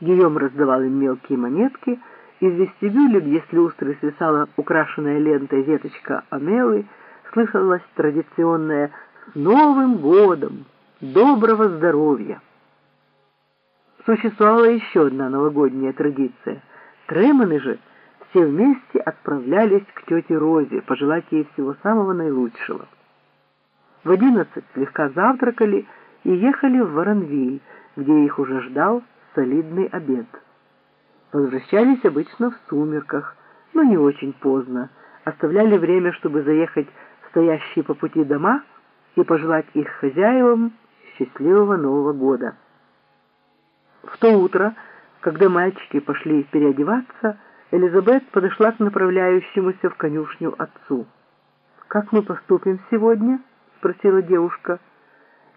Гийом раздавал им мелкие монетки, из вестибюля, где с люстры свисала украшенная лентой веточка амелы, слышалось традиционное «С Новым годом! Доброго здоровья!». Существовала еще одна новогодняя традиция. Тремоны же все вместе отправлялись к тете Розе, пожелать ей всего самого наилучшего. В одиннадцать слегка завтракали и ехали в Воронвиль, где их уже ждал солидный обед. Возвращались обычно в сумерках, но не очень поздно, оставляли время, чтобы заехать в стоящие по пути дома и пожелать их хозяевам счастливого Нового года. В то утро, когда мальчики пошли переодеваться, Элизабет подошла к направляющемуся в конюшню отцу. «Как мы поступим сегодня?» — спросила девушка.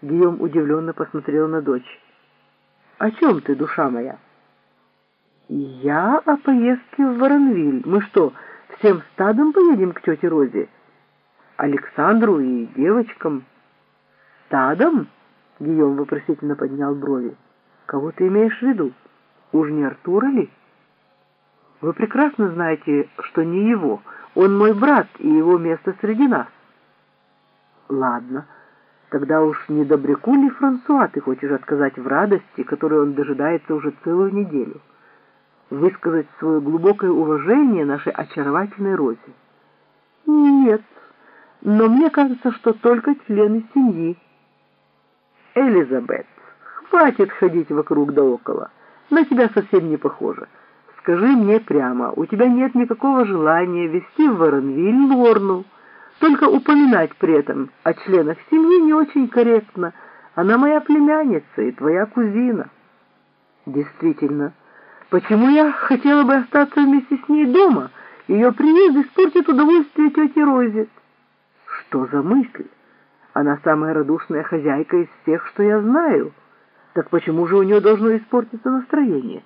Гийом удивленно посмотрел на дочь. «О чем ты, душа моя?» «Я о поездке в Воронвиль. Мы что, всем стадом поедем к тете Розе? Александру и девочкам?» «Стадом?» — Гийом вопросительно поднял брови. «Кого ты имеешь в виду? Уж не Артура ли?» «Вы прекрасно знаете, что не его. Он мой брат, и его место среди нас». «Ладно». Тогда уж не добряку ли Франсуа ты хочешь отказать в радости, которой он дожидается уже целую неделю? Высказать свое глубокое уважение нашей очаровательной Розе? Нет, но мне кажется, что только члены семьи. Элизабет, хватит ходить вокруг да около. На тебя совсем не похоже. Скажи мне прямо, у тебя нет никакого желания вести в Воронвиль Лорну, только упоминать при этом о членах семьи не очень корректно. Она моя племянница и твоя кузина. Действительно, почему я хотела бы остаться вместе с ней дома? Ее приезд испортит удовольствие тети Розе. Что за мысль? Она самая радушная хозяйка из всех, что я знаю. Так почему же у нее должно испортиться настроение?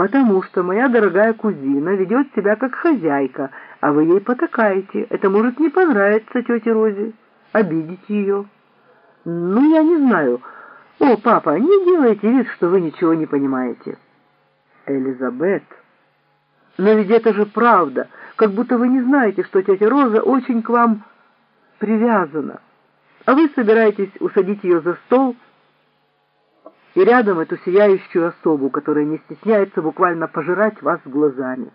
потому что моя дорогая кузина ведет себя как хозяйка, а вы ей потакаете. Это может не понравиться тете Розе, обидеть ее. Ну, я не знаю. О, папа, не делайте вид, что вы ничего не понимаете. Элизабет, но ведь это же правда, как будто вы не знаете, что тетя Роза очень к вам привязана, а вы собираетесь усадить ее за стол, и рядом эту сияющую особу, которая не стесняется буквально пожирать вас глазами.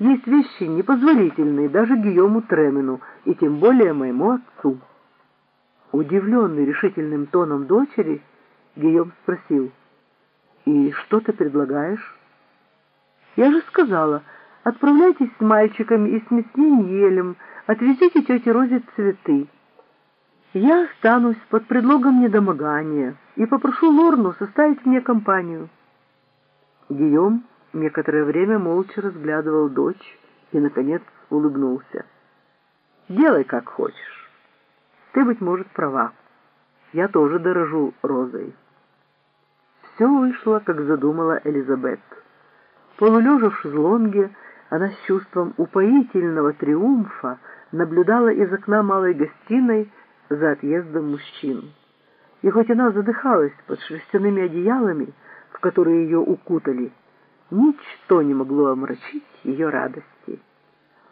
Есть вещи непозволительные даже Гийому Тремену, и тем более моему отцу. Удивленный решительным тоном дочери, Гийом спросил, «И что ты предлагаешь?» «Я же сказала, отправляйтесь с мальчиками и с мясным елем, отвезите тете Розе цветы». Я останусь под предлогом недомогания и попрошу Лорну составить мне компанию. Гийом некоторое время молча разглядывал дочь и, наконец, улыбнулся. «Делай, как хочешь. Ты, быть может, права. Я тоже дорожу розой». Все вышло, как задумала Элизабет. Полулежа в шезлонге, она с чувством упоительного триумфа наблюдала из окна малой гостиной за отъездом мужчин. И хоть она задыхалась под шерстяными одеялами, в которые ее укутали, ничто не могло омрачить ее радости.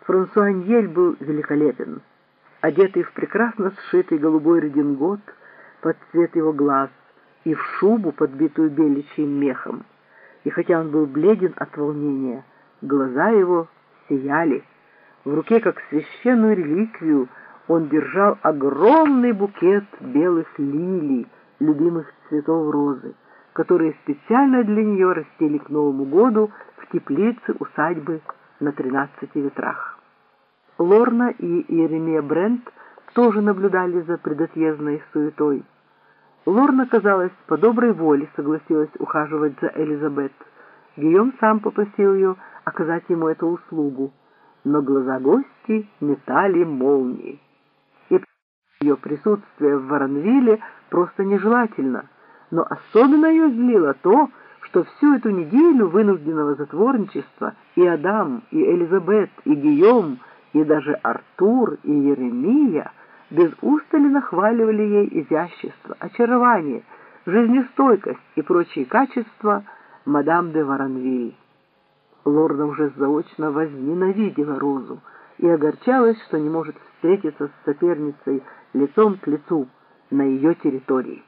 Франсуа Ньель был великолепен, одетый в прекрасно сшитый голубой редингот под цвет его глаз и в шубу, подбитую беличьим мехом. И хотя он был бледен от волнения, глаза его сияли. В руке, как священную реликвию, он держал огромный букет белых лилий, любимых цветов розы, которые специально для нее растили к Новому году в теплице усадьбы на тринадцати ветрах. Лорна и Иеремия Брент тоже наблюдали за предотъездной суетой. Лорна, казалось, по доброй воле согласилась ухаживать за Элизабет. Гийом сам попросил ее оказать ему эту услугу, но глаза гости метали молнии ее присутствие в Воронвилле просто нежелательно, но особенно ее злило то, что всю эту неделю вынужденного затворничества и Адам, и Элизабет, и Гийом, и даже Артур, и Еремия без устали нахваливали ей изящество, очарование, жизнестойкость и прочие качества мадам де Воронвиль. Лорда уже заочно возненавидела Розу и огорчалась, что не может встретиться с соперницей лицом к лицу на ее территории.